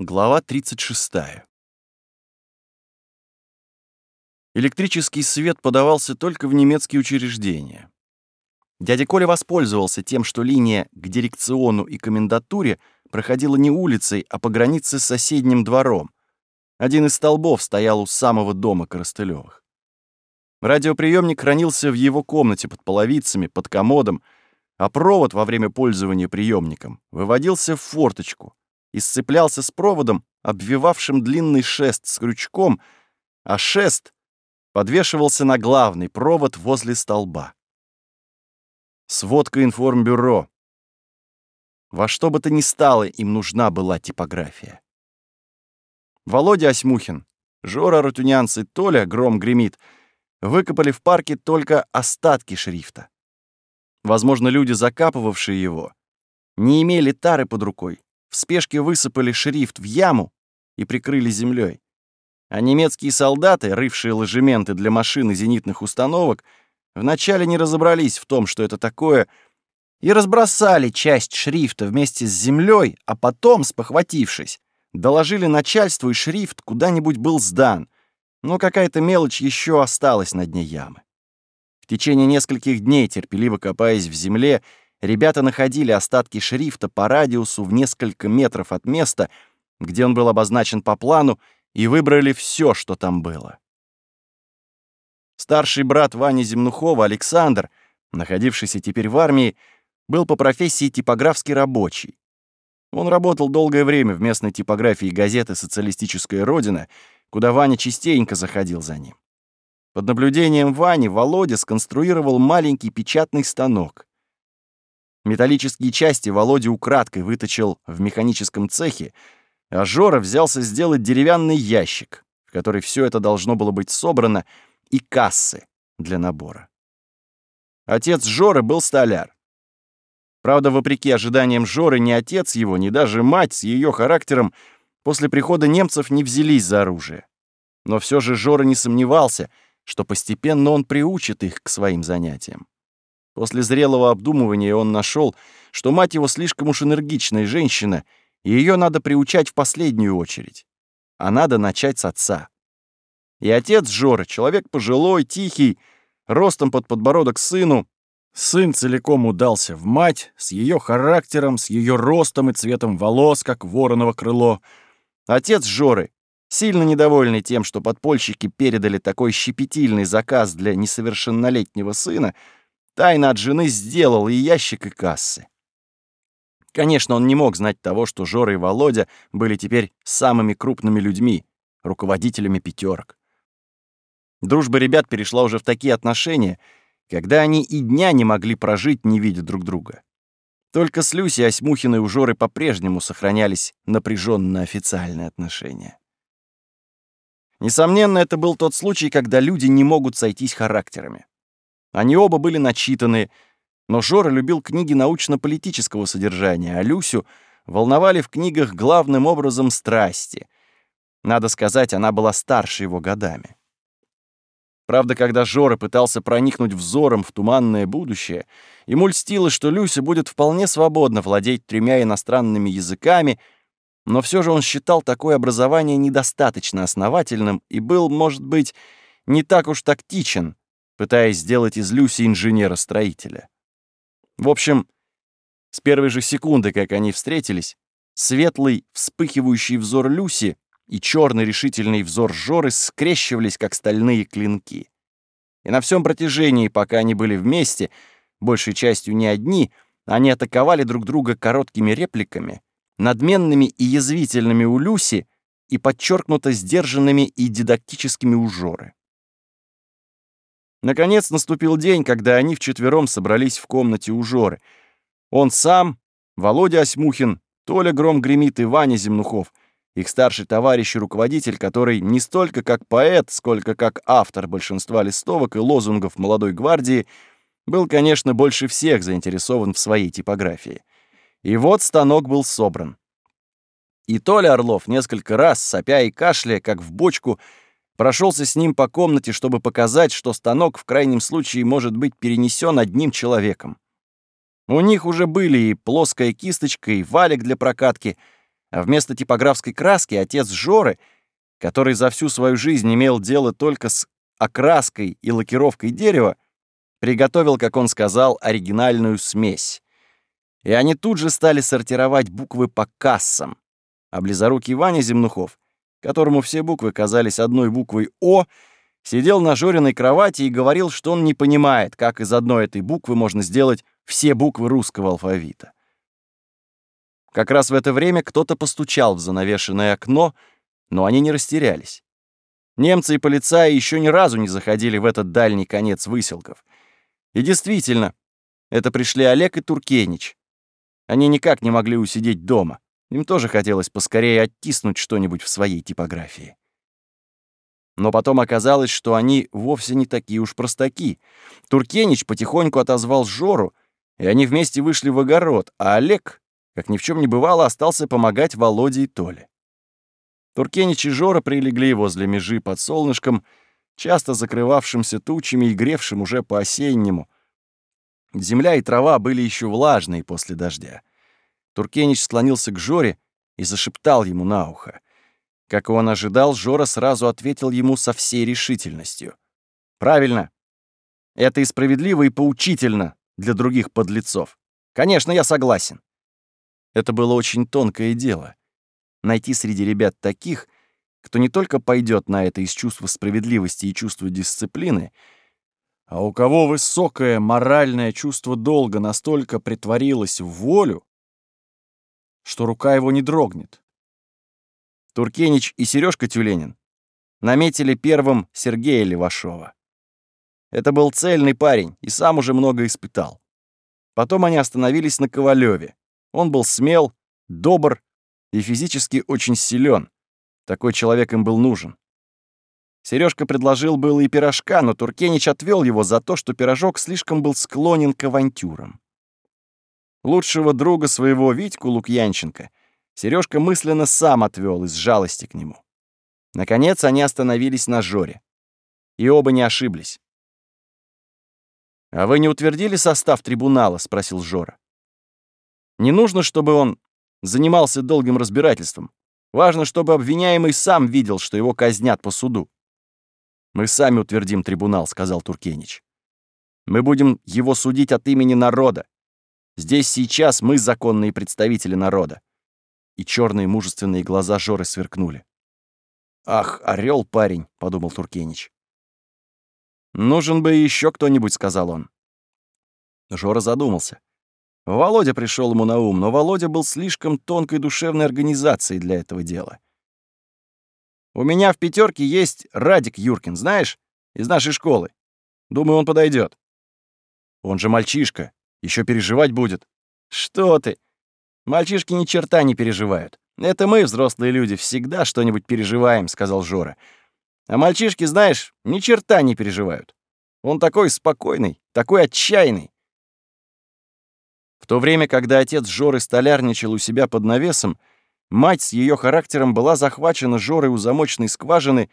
Глава 36. Электрический свет подавался только в немецкие учреждения. Дядя Коля воспользовался тем, что линия к дирекциону и комендатуре проходила не улицей, а по границе с соседним двором. Один из столбов стоял у самого дома Коростылёвых. Радиоприемник хранился в его комнате под половицами, под комодом, а провод во время пользования приемником выводился в форточку — и сцеплялся с проводом, обвивавшим длинный шест с крючком, а шест подвешивался на главный провод возле столба. Сводка информбюро. Во что бы то ни стало, им нужна была типография. Володя Осьмухин, Жора Рутюнянц Толя, гром гремит, выкопали в парке только остатки шрифта. Возможно, люди, закапывавшие его, не имели тары под рукой в спешке высыпали шрифт в яму и прикрыли землей. А немецкие солдаты, рывшие ложементы для машин и зенитных установок, вначале не разобрались в том, что это такое, и разбросали часть шрифта вместе с землей, а потом, спохватившись, доложили начальству, и шрифт куда-нибудь был сдан, но какая-то мелочь еще осталась на дне ямы. В течение нескольких дней, терпеливо копаясь в земле, ребята находили остатки шрифта по радиусу в несколько метров от места, где он был обозначен по плану, и выбрали все, что там было. Старший брат Вани Земнухова, Александр, находившийся теперь в армии, был по профессии типографский рабочий. Он работал долгое время в местной типографии газеты «Социалистическая Родина», куда Ваня частенько заходил за ним. Под наблюдением Вани Володя сконструировал маленький печатный станок. Металлические части Володя украдкой выточил в механическом цехе, а Жора взялся сделать деревянный ящик, в который все это должно было быть собрано, и кассы для набора. Отец Жоры был столяр. Правда, вопреки ожиданиям Жоры, ни отец его, ни даже мать с ее характером после прихода немцев не взялись за оружие. Но все же Жора не сомневался, что постепенно он приучит их к своим занятиям. После зрелого обдумывания он нашел, что мать его слишком уж энергичная женщина, и ее надо приучать в последнюю очередь. А надо начать с отца. И отец Жоры, человек пожилой, тихий, ростом под подбородок сыну, сын целиком удался в мать, с ее характером, с ее ростом и цветом волос, как вороново крыло. Отец Жоры, сильно недовольный тем, что подпольщики передали такой щепетильный заказ для несовершеннолетнего сына, Тайно от жены сделал и ящик, и кассы. Конечно, он не мог знать того, что Жора и Володя были теперь самыми крупными людьми, руководителями пятерок. Дружба ребят перешла уже в такие отношения, когда они и дня не могли прожить, не видя друг друга. Только с Люсей Осьмухиной у Жоры по-прежнему сохранялись напряженные официальные отношения. Несомненно, это был тот случай, когда люди не могут сойтись характерами. Они оба были начитаны, но Жора любил книги научно-политического содержания, а Люсю волновали в книгах главным образом страсти. Надо сказать, она была старше его годами. Правда, когда Жора пытался проникнуть взором в туманное будущее, ему льстило, что Люся будет вполне свободно владеть тремя иностранными языками, но все же он считал такое образование недостаточно основательным и был, может быть, не так уж тактичен, пытаясь сделать из Люси инженера-строителя. В общем, с первой же секунды, как они встретились, светлый, вспыхивающий взор Люси и черный решительный взор Жоры скрещивались, как стальные клинки. И на всем протяжении, пока они были вместе, большей частью не одни, они атаковали друг друга короткими репликами, надменными и язвительными у Люси и подчеркнуто сдержанными и дидактическими у Жоры. Наконец наступил день, когда они вчетвером собрались в комнате у Жоры. Он сам, Володя Осьмухин, Толя Гром гремит и Ваня Земнухов, их старший товарищ и руководитель, который не столько как поэт, сколько как автор большинства листовок и лозунгов молодой гвардии, был, конечно, больше всех заинтересован в своей типографии. И вот станок был собран. И Толя Орлов несколько раз, сопя и кашляя, как в бочку, прошелся с ним по комнате, чтобы показать, что станок в крайнем случае может быть перенесен одним человеком. У них уже были и плоская кисточка, и валик для прокатки, А вместо типографской краски отец Жоры, который за всю свою жизнь имел дело только с окраской и лакировкой дерева, приготовил, как он сказал, оригинальную смесь. И они тут же стали сортировать буквы по кассам. А близорукий Ваня Земнухов, которому все буквы казались одной буквой «О», сидел на Жориной кровати и говорил, что он не понимает, как из одной этой буквы можно сделать все буквы русского алфавита. Как раз в это время кто-то постучал в занавешенное окно, но они не растерялись. Немцы и полицаи еще ни разу не заходили в этот дальний конец выселков. И действительно, это пришли Олег и Туркенич. Они никак не могли усидеть дома. Им тоже хотелось поскорее оттиснуть что-нибудь в своей типографии. Но потом оказалось, что они вовсе не такие уж простаки. Туркенич потихоньку отозвал Жору, и они вместе вышли в огород, а Олег, как ни в чем не бывало, остался помогать Володе и Толе. Туркенич и Жора прилегли возле межи под солнышком, часто закрывавшимся тучами и гревшим уже по-осеннему. Земля и трава были еще влажные после дождя. Туркенич склонился к Жоре и зашептал ему на ухо. Как он ожидал, Жора сразу ответил ему со всей решительностью. «Правильно. Это и справедливо, и поучительно для других подлецов. Конечно, я согласен». Это было очень тонкое дело. Найти среди ребят таких, кто не только пойдет на это из чувства справедливости и чувства дисциплины, а у кого высокое моральное чувство долга настолько притворилось в волю, что рука его не дрогнет. Туркенич и Сережка Тюленин наметили первым Сергея Левашова. Это был цельный парень и сам уже много испытал. Потом они остановились на Ковалеве. Он был смел, добр и физически очень силен. Такой человек им был нужен. Сережка предложил было и пирожка, но Туркенич отвел его за то, что пирожок слишком был склонен к авантюрам. Лучшего друга своего Витьку Лукьянченко — Сережка мысленно сам отвел из жалости к нему. Наконец они остановились на Жоре. И оба не ошиблись. «А вы не утвердили состав трибунала?» — спросил Жора. «Не нужно, чтобы он занимался долгим разбирательством. Важно, чтобы обвиняемый сам видел, что его казнят по суду». «Мы сами утвердим трибунал», — сказал Туркенич. «Мы будем его судить от имени народа. Здесь сейчас мы законные представители народа и черные мужественные глаза Жоры сверкнули. «Ах, орел парень», — подумал Туркенич. «Нужен бы еще кто-нибудь», — сказал он. Жора задумался. Володя пришел ему на ум, но Володя был слишком тонкой душевной организацией для этого дела. «У меня в пятерке есть Радик Юркин, знаешь, из нашей школы. Думаю, он подойдет. Он же мальчишка, еще переживать будет. Что ты? Мальчишки ни черта не переживают. Это мы, взрослые люди, всегда что-нибудь переживаем, сказал Жора. А мальчишки, знаешь, ни черта не переживают. Он такой спокойный, такой отчаянный. В то время, когда отец Жоры столярничал у себя под навесом, мать с ее характером была захвачена Жорой у замочной скважины,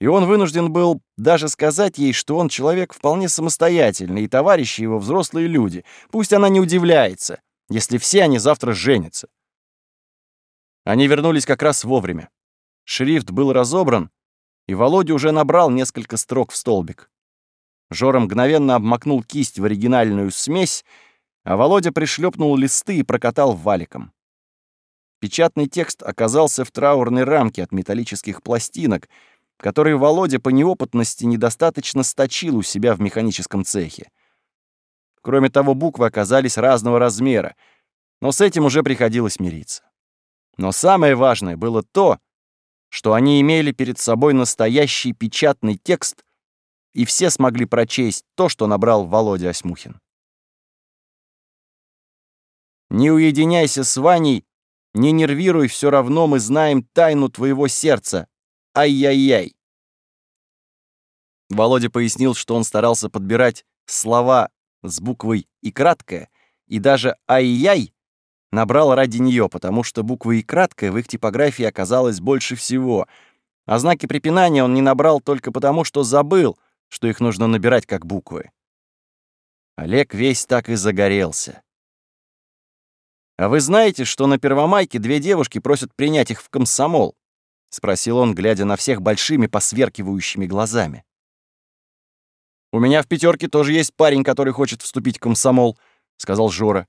и он вынужден был даже сказать ей, что он человек вполне самостоятельный, и товарищи его взрослые люди. Пусть она не удивляется если все они завтра женятся. Они вернулись как раз вовремя. Шрифт был разобран, и Володя уже набрал несколько строк в столбик. Жора мгновенно обмакнул кисть в оригинальную смесь, а Володя пришлепнул листы и прокатал валиком. Печатный текст оказался в траурной рамке от металлических пластинок, которые Володя по неопытности недостаточно сточил у себя в механическом цехе. Кроме того, буквы оказались разного размера, но с этим уже приходилось мириться. Но самое важное было то, что они имели перед собой настоящий печатный текст, и все смогли прочесть то, что набрал Володя Осьмухин. «Не уединяйся с Ваней, не нервируй, все равно мы знаем тайну твоего сердца. Ай-яй-яй!» Володя пояснил, что он старался подбирать слова с буквой «и» краткая, и даже «ай-яй» набрал ради нее, потому что буква «и» краткая в их типографии оказалась больше всего, а знаки препинания он не набрал только потому, что забыл, что их нужно набирать как буквы. Олег весь так и загорелся. «А вы знаете, что на Первомайке две девушки просят принять их в комсомол?» — спросил он, глядя на всех большими посверкивающими глазами. «У меня в пятерке тоже есть парень, который хочет вступить в комсомол», — сказал Жора.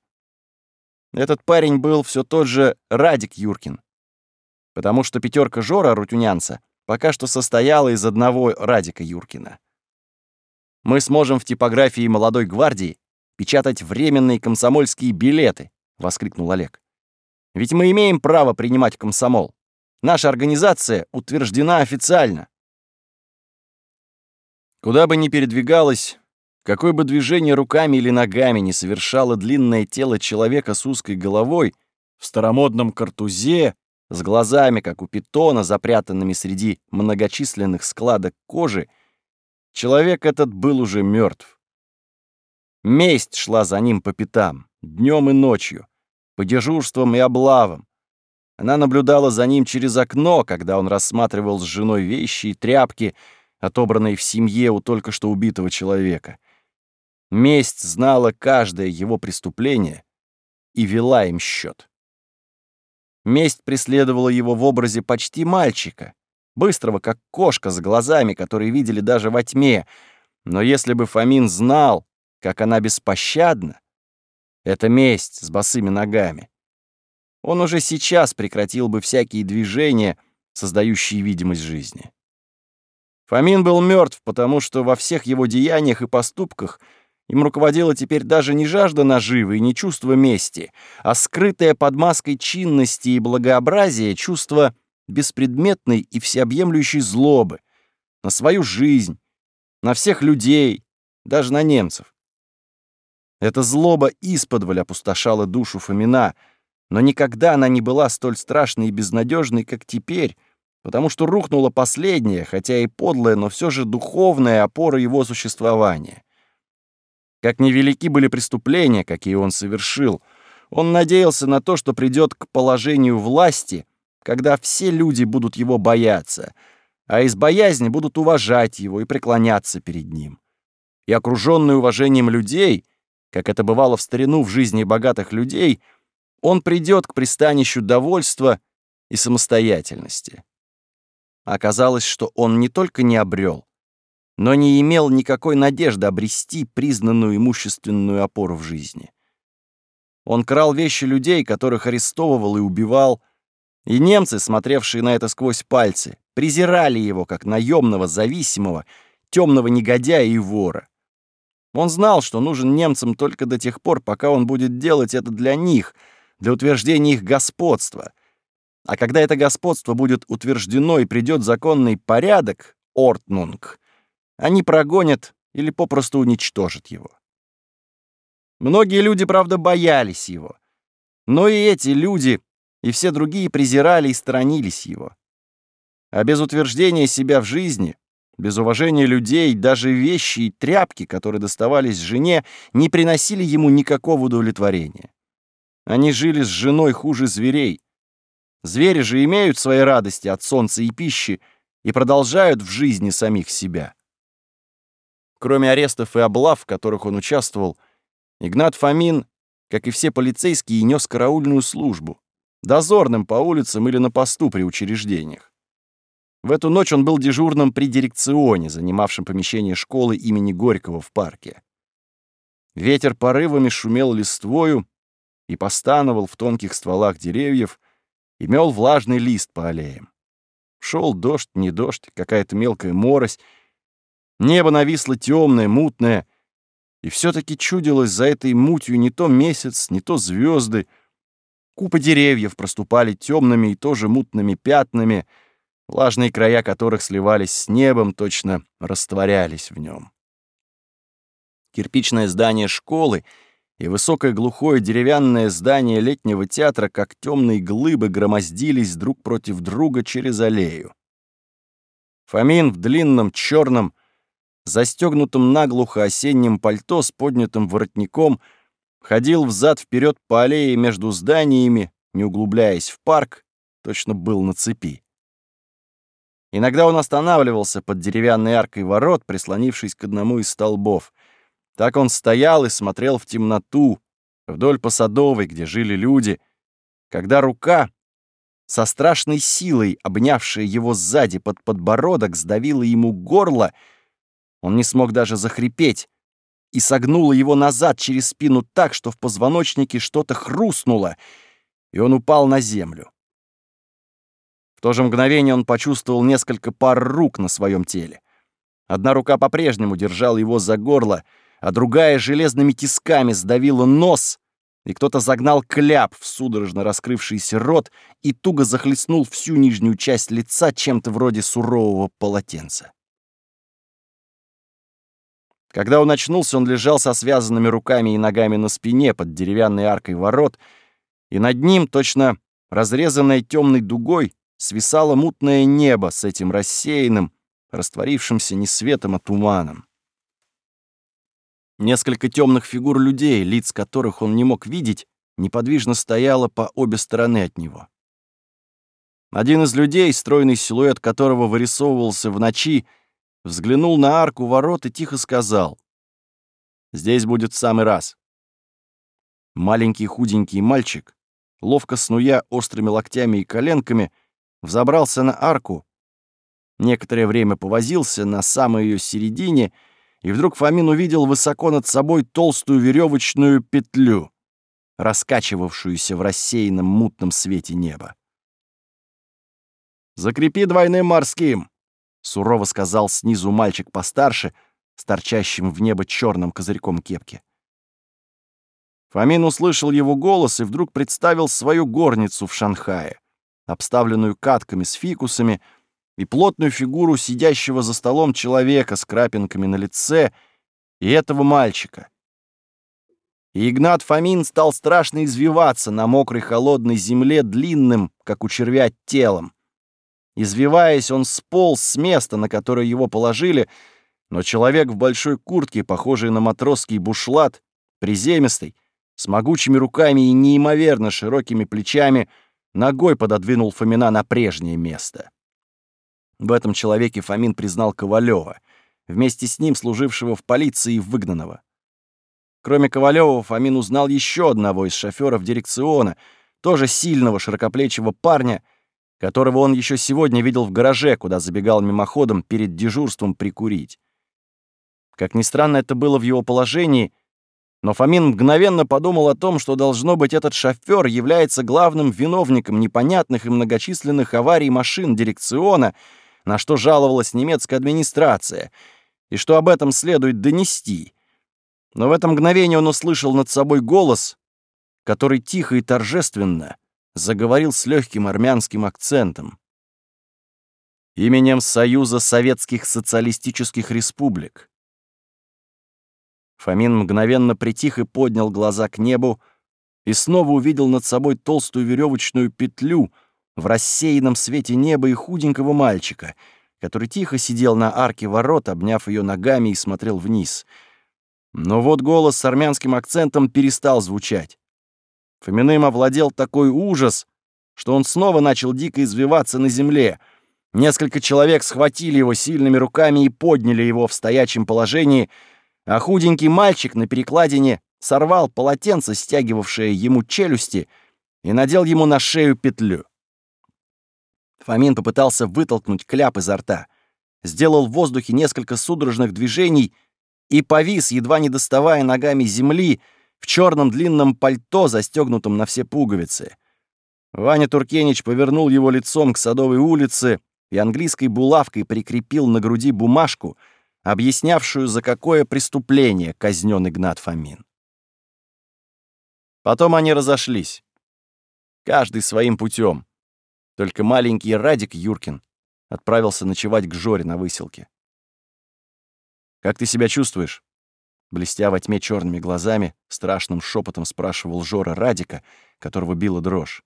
Этот парень был все тот же Радик Юркин. Потому что пятерка Жора Рутюнянца пока что состояла из одного Радика Юркина. Мы сможем в типографии молодой гвардии печатать временные комсомольские билеты, воскликнул Олег. Ведь мы имеем право принимать комсомол. Наша организация утверждена официально. Куда бы ни передвигалась, какое бы движение руками или ногами не совершало длинное тело человека с узкой головой, в старомодном картузе, с глазами, как у питона, запрятанными среди многочисленных складок кожи, человек этот был уже мертв. Месть шла за ним по пятам, днем и ночью, по дежурствам и облавам. Она наблюдала за ним через окно, когда он рассматривал с женой вещи и тряпки, отобранные в семье у только что убитого человека. Месть знала каждое его преступление и вела им счет. Месть преследовала его в образе почти мальчика, быстрого, как кошка с глазами, которые видели даже во тьме. Но если бы Фомин знал, как она беспощадна, это месть с босыми ногами. Он уже сейчас прекратил бы всякие движения, создающие видимость жизни. Фомин был мертв, потому что во всех его деяниях и поступках им руководила теперь даже не жажда наживы и не чувство мести, а скрытое под маской чинности и благообразия чувство беспредметной и всеобъемлющей злобы на свою жизнь, на всех людей, даже на немцев. Эта злоба исподволь опустошала душу Фомина, но никогда она не была столь страшной и безнадежной, как теперь, потому что рухнула последняя, хотя и подлая, но все же духовная опора его существования. Как невелики были преступления, какие он совершил, он надеялся на то, что придет к положению власти, когда все люди будут его бояться, а из боязни будут уважать его и преклоняться перед ним. И окруженный уважением людей, как это бывало в старину в жизни богатых людей, он придет к пристанищу довольства и самостоятельности. Оказалось, что он не только не обрел, но не имел никакой надежды обрести признанную имущественную опору в жизни. Он крал вещи людей, которых арестовывал и убивал, и немцы, смотревшие на это сквозь пальцы, презирали его как наемного, зависимого, темного негодяя и вора. Он знал, что нужен немцам только до тех пор, пока он будет делать это для них, для утверждения их господства, а когда это господство будет утверждено и придет законный порядок, Ортнунг, они прогонят или попросту уничтожат его. Многие люди, правда, боялись его. Но и эти люди, и все другие презирали и сторонились его. А без утверждения себя в жизни, без уважения людей, даже вещи и тряпки, которые доставались жене, не приносили ему никакого удовлетворения. Они жили с женой хуже зверей, Звери же имеют свои радости от солнца и пищи и продолжают в жизни самих себя. Кроме арестов и облав, в которых он участвовал, Игнат Фомин, как и все полицейские, нес караульную службу, дозорным по улицам или на посту при учреждениях. В эту ночь он был дежурным при дирекционе, занимавшем помещение школы имени Горького в парке. Ветер порывами шумел листвою и постановал в тонких стволах деревьев, и мел влажный лист по аллеям. Шел дождь, не дождь, какая-то мелкая морось. Небо нависло темное, мутное, и все-таки чудилось за этой мутью не то месяц, не то звезды. Купы деревьев проступали темными и тоже мутными пятнами, влажные края которых сливались с небом, точно растворялись в нем. Кирпичное здание школы — и высокое глухое деревянное здание летнего театра, как темные глыбы, громоздились друг против друга через аллею. Фомин в длинном черном, застегнутом наглухо осеннем пальто с поднятым воротником, ходил взад-вперед по аллее между зданиями, не углубляясь в парк, точно был на цепи. Иногда он останавливался под деревянной аркой ворот, прислонившись к одному из столбов. Так он стоял и смотрел в темноту, вдоль по Садовой, где жили люди, когда рука, со страшной силой обнявшая его сзади под подбородок, сдавила ему горло, он не смог даже захрипеть, и согнула его назад через спину так, что в позвоночнике что-то хрустнуло, и он упал на землю. В то же мгновение он почувствовал несколько пар рук на своем теле. Одна рука по-прежнему держала его за горло, а другая железными тисками сдавила нос, и кто-то загнал кляп в судорожно раскрывшийся рот и туго захлестнул всю нижнюю часть лица чем-то вроде сурового полотенца. Когда он очнулся, он лежал со связанными руками и ногами на спине под деревянной аркой ворот, и над ним, точно разрезанное темной дугой, свисало мутное небо с этим рассеянным, растворившимся не светом, а туманом. Несколько темных фигур людей, лиц которых он не мог видеть, неподвижно стояло по обе стороны от него. Один из людей, стройный силуэт которого вырисовывался в ночи, взглянул на арку ворот и тихо сказал. «Здесь будет в самый раз». Маленький худенький мальчик, ловко снуя острыми локтями и коленками, взобрался на арку, некоторое время повозился на самой ее середине, и вдруг Фомин увидел высоко над собой толстую веревочную петлю, раскачивавшуюся в рассеянном мутном свете неба. «Закрепи двойным морским!» — сурово сказал снизу мальчик постарше, с торчащим в небо черным козырьком кепки. Фомин услышал его голос и вдруг представил свою горницу в Шанхае, обставленную катками с фикусами, и плотную фигуру сидящего за столом человека с крапинками на лице и этого мальчика. И Игнат Фомин стал страшно извиваться на мокрой холодной земле длинным, как у червя, телом. Извиваясь, он сполз с места, на которое его положили, но человек в большой куртке, похожий на матросский бушлат, приземистый, с могучими руками и неимоверно широкими плечами, ногой пододвинул Фомина на прежнее место. В этом человеке Фомин признал Ковалева, вместе с ним служившего в полиции и выгнанного. Кроме Ковалева, Фомин узнал еще одного из шоферов дирекциона, тоже сильного широкоплечего парня — которого он еще сегодня видел в гараже, куда забегал мимоходом перед дежурством прикурить. Как ни странно это было в его положении, но Фомин мгновенно подумал о том, что, должно быть, этот шофер является главным виновником непонятных и многочисленных аварий машин дирекциона, на что жаловалась немецкая администрация, и что об этом следует донести. Но в это мгновение он услышал над собой голос, который тихо и торжественно заговорил с легким армянским акцентом. Именем Союза Советских Социалистических Республик. Фомин мгновенно притих и поднял глаза к небу и снова увидел над собой толстую веревочную петлю в рассеянном свете неба и худенького мальчика, который тихо сидел на арке ворот, обняв ее ногами и смотрел вниз. Но вот голос с армянским акцентом перестал звучать. Фоминым овладел такой ужас, что он снова начал дико извиваться на земле. Несколько человек схватили его сильными руками и подняли его в стоячем положении, а худенький мальчик на перекладине сорвал полотенце, стягивавшее ему челюсти, и надел ему на шею петлю. Фомин попытался вытолкнуть кляп изо рта, сделал в воздухе несколько судорожных движений и повис, едва не доставая ногами земли, в черном длинном пальто, застегнутом на все пуговицы. Ваня Туркенич повернул его лицом к Садовой улице и английской булавкой прикрепил на груди бумажку, объяснявшую, за какое преступление казнен Игнат Фомин. Потом они разошлись. Каждый своим путем. Только маленький Радик Юркин отправился ночевать к Жоре на выселке. «Как ты себя чувствуешь?» Блестя во тьме черными глазами, страшным шепотом спрашивал Жора Радика, которого била дрожь.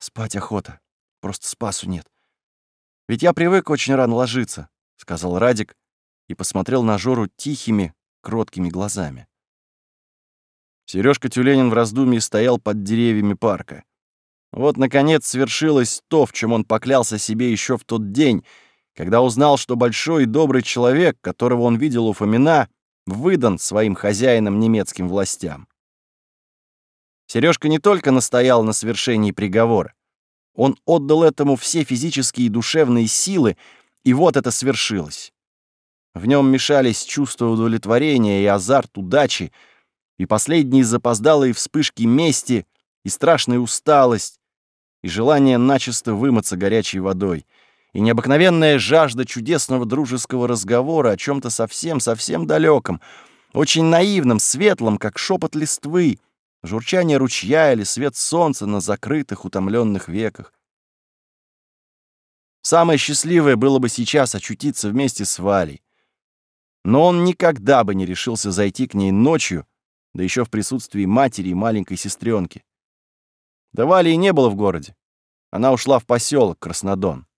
«Спать охота. Просто спасу нет. Ведь я привык очень рано ложиться», — сказал Радик и посмотрел на Жору тихими, кроткими глазами. Сережка Тюленин в раздумье стоял под деревьями парка. Вот, наконец, свершилось то, в чем он поклялся себе еще в тот день, когда узнал, что большой и добрый человек, которого он видел у Фомина, выдан своим хозяином немецким властям. Сережка не только настоял на совершении приговора, он отдал этому все физические и душевные силы, и вот это свершилось. В нем мешались чувство удовлетворения и азарт удачи, и последние запоздалые вспышки мести, и страшная усталость, и желание начисто вымыться горячей водой, и необыкновенная жажда чудесного дружеского разговора о чем то совсем-совсем далеком, очень наивном, светлом, как шепот листвы, журчание ручья или свет солнца на закрытых, утомленных веках. Самое счастливое было бы сейчас очутиться вместе с Валей. Но он никогда бы не решился зайти к ней ночью, да еще в присутствии матери и маленькой сестренки. Да Вали и не было в городе. Она ушла в поселок Краснодон.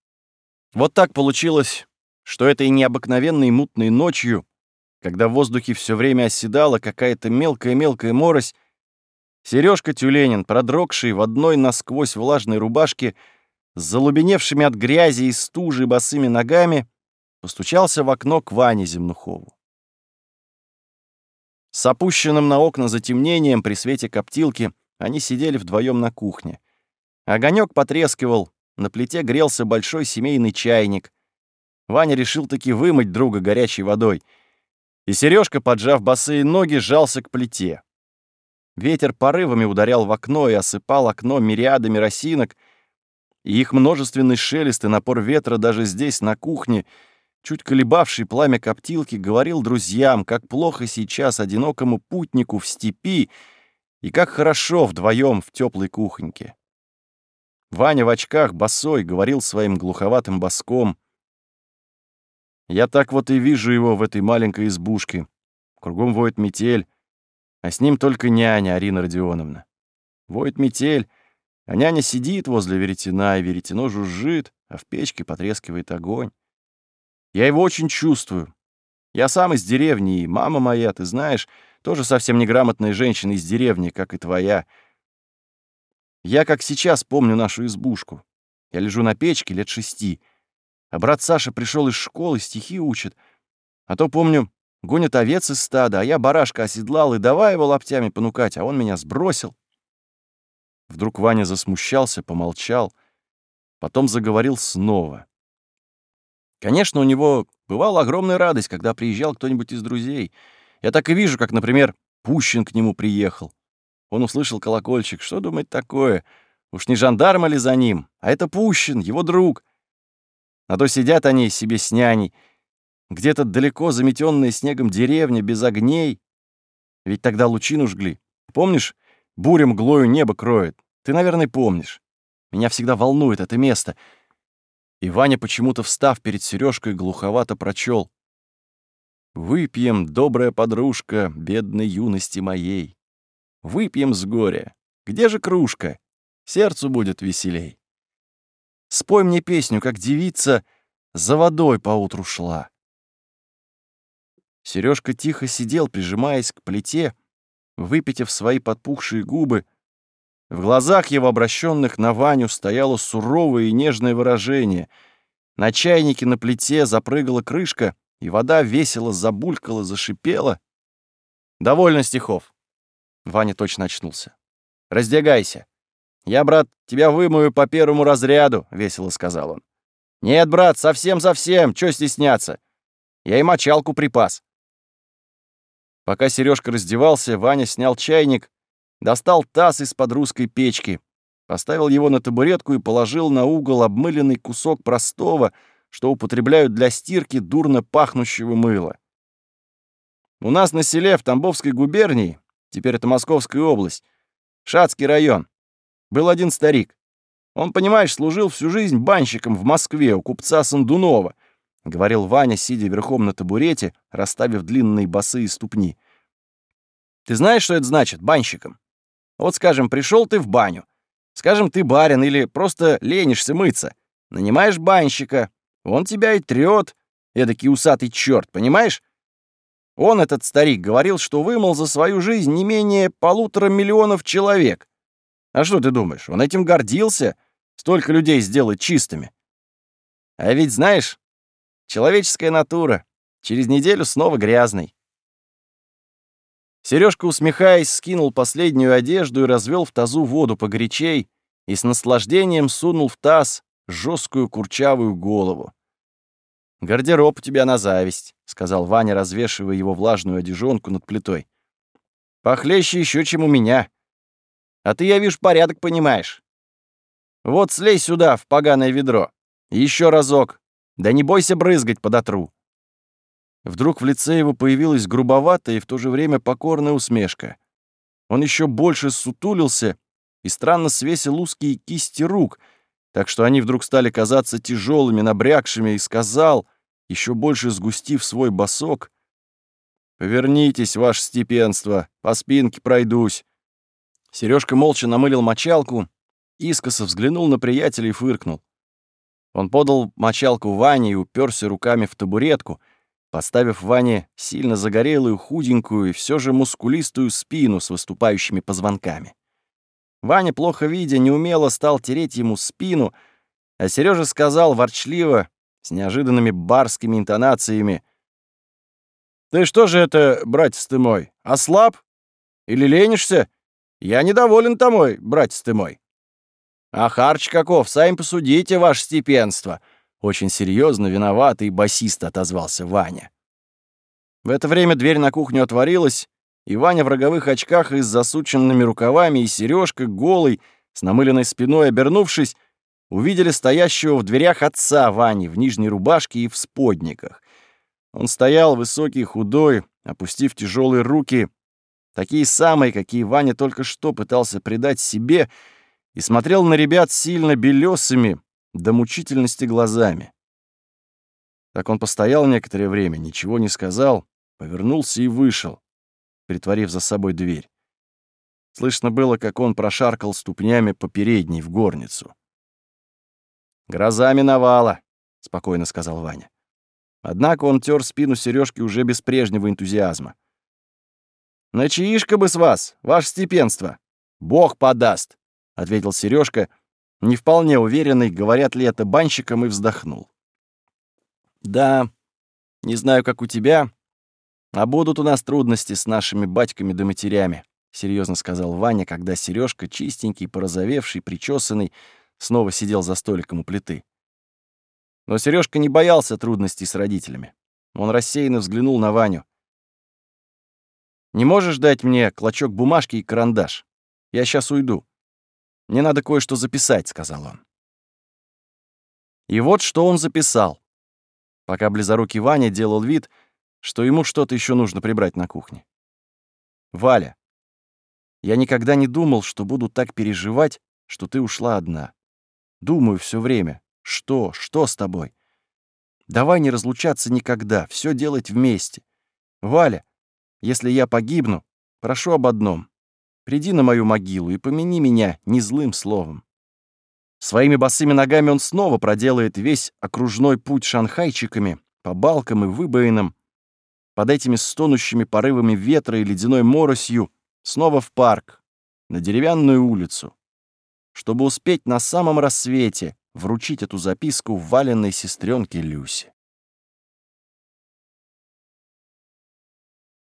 Вот так получилось, что этой необыкновенной мутной ночью, когда в воздухе все время оседала какая-то мелкая-мелкая морось, Сережка Тюленин, продрогший в одной насквозь влажной рубашке, с залубеневшими от грязи и стужи босыми ногами, постучался в окно к Ване Земнухову. С опущенным на окна затемнением при свете коптилки они сидели вдвоем на кухне. Огонек потрескивал, на плите грелся большой семейный чайник. Ваня решил таки вымыть друга горячей водой. И Сережка, поджав босые ноги, сжался к плите. Ветер порывами ударял в окно и осыпал окно мириадами росинок, и их множественный шелест и напор ветра даже здесь, на кухне, чуть колебавший пламя коптилки, говорил друзьям, как плохо сейчас одинокому путнику в степи и как хорошо вдвоем в теплой кухоньке. Ваня в очках, босой, говорил своим глуховатым боском. «Я так вот и вижу его в этой маленькой избушке. Кругом воет метель, а с ним только няня Арина Родионовна. Воет метель, а няня сидит возле веретена, и веретено жужжит, а в печке потрескивает огонь. Я его очень чувствую. Я сам из деревни, и мама моя, ты знаешь, тоже совсем неграмотная женщина из деревни, как и твоя. Я как сейчас помню нашу избушку. Я лежу на печке лет шести, а брат Саша пришел из школы, стихи учит. А то, помню, гонят овец из стада, а я барашка оседлал и давай его лоптями понукать, а он меня сбросил. Вдруг Ваня засмущался, помолчал, потом заговорил снова. Конечно, у него бывала огромная радость, когда приезжал кто-нибудь из друзей. Я так и вижу, как, например, Пущин к нему приехал. Он услышал колокольчик. Что думает такое? Уж не жандарм ли за ним? А это Пущин, его друг. А то сидят они себе с няней. Где-то далеко заметенная снегом деревня, без огней. Ведь тогда лучину жгли. Помнишь, Буря мглою небо кроет. Ты, наверное, помнишь. Меня всегда волнует это место. И Ваня, почему-то встав перед Сережкой, глуховато прочел: «Выпьем, добрая подружка, бедной юности моей. Выпьем с горя. Где же кружка? Сердцу будет веселей. Спой мне песню, как девица за водой поутру шла». Сережка тихо сидел, прижимаясь к плите, выпитив свои подпухшие губы. В глазах его, обращенных на Ваню, стояло суровое и нежное выражение. На чайнике на плите запрыгала крышка, и вода весело забулькала, зашипела. «Довольно стихов». Ваня точно очнулся. «Раздягайся. Я, брат, тебя вымою по первому разряду», — весело сказал он. «Нет, брат, совсем-совсем, чё стесняться? Я и мочалку припас». Пока Сережка раздевался, Ваня снял чайник, достал таз из-под русской печки, поставил его на табуретку и положил на угол обмыленный кусок простого, что употребляют для стирки дурно пахнущего мыла. У нас на селе в Тамбовской губернии, теперь это Московская область, Шацкий район, был один старик. Он, понимаешь, служил всю жизнь банщиком в Москве у купца Сандунова —— говорил Ваня, сидя верхом на табурете, расставив длинные босые ступни. «Ты знаешь, что это значит, банщиком? Вот, скажем, пришел ты в баню. Скажем, ты барин или просто ленишься мыться. Нанимаешь банщика, он тебя и трёт, эдакий усатый черт, понимаешь? Он, этот старик, говорил, что вымыл за свою жизнь не менее полутора миллионов человек. А что ты думаешь, он этим гордился? Столько людей сделать чистыми. А ведь, знаешь, Человеческая натура. Через неделю снова грязный. Сережка, усмехаясь, скинул последнюю одежду и развел в тазу воду погорячей и с наслаждением сунул в таз жесткую курчавую голову. «Гардероб у тебя на зависть», — сказал Ваня, развешивая его влажную одежонку над плитой. «Похлеще еще, чем у меня. А ты, я вижу, порядок понимаешь. Вот слезь сюда, в поганое ведро. Еще разок. Да не бойся брызгать под отру». Вдруг в лице его появилась грубоватая и в то же время покорная усмешка. Он еще больше сутулился и странно свесил узкие кисти рук, так что они вдруг стали казаться тяжелыми, набрякшими, и сказал, еще больше сгустив свой босок, «Повернитесь, ваше степенство, по спинке пройдусь». Сережка молча намылил мочалку, искоса взглянул на приятеля и фыркнул. Он подал мочалку Ване и уперся руками в табуретку, поставив Ване сильно загорелую, худенькую и все же мускулистую спину с выступающими позвонками. Ваня, плохо видя, неумело стал тереть ему спину, а Сережа сказал ворчливо, с неожиданными барскими интонациями, «Ты что же это, братец ты мой, ослаб? Или ленишься? Я недоволен тобой, братец ты мой». «А харч каков, сами посудите, ваше степенство», очень серьезно, виноватый басист отозвался Ваня. В это время дверь на кухню отворилась, и Ваня в роговых очках и с засученными рукавами, и сережка голый, с намыленной спиной обернувшись, увидели стоящего в дверях отца Вани в нижней рубашке и в сподниках. Он стоял высокий, худой, опустив тяжелые руки, такие самые, какие Ваня только что пытался придать себе, и смотрел на ребят сильно белесыми, до мучительности глазами. Так он постоял некоторое время, ничего не сказал, повернулся и вышел, притворив за собой дверь. Слышно было, как он прошаркал ступнями по передней в горницу. «Гроза миновала», — спокойно сказал Ваня. Однако он тер спину Сережки уже без прежнего энтузиазма. «На чаишко бы с вас, ваше степенство! Бог подаст!» — ответил Сережка, не вполне уверенный, говорят ли это банщикам, и вздохнул. «Да, не знаю, как у тебя, а будут у нас трудности с нашими батьками да матерями», — серьезно сказал Ваня, когда Сережка, чистенький, порозовевший, причесанный, снова сидел за столиком у плиты. Но Сережка не боялся трудностей с родителями. Он рассеянно взглянул на Ваню. «Не можешь дать мне клочок бумажки и карандаш? Я сейчас уйду». «Мне надо кое-что записать», — сказал он. И вот что он записал. Пока близорукий Ваня делал вид, что ему что-то еще нужно прибрать на кухне. «Валя, я никогда не думал, что буду так переживать, что ты ушла одна. Думаю все время, что, что с тобой? Давай не разлучаться никогда, все делать вместе. Валя, если я погибну, прошу об одном. Приди на мою могилу и помяни меня не злым словом. Своими босыми ногами он снова проделает весь окружной путь шанхайчиками, по балкам и выбоинам, под этими стонущими порывами ветра и ледяной моросью, снова в парк, на деревянную улицу, чтобы успеть на самом рассвете вручить эту записку валенной сестренке Люсе.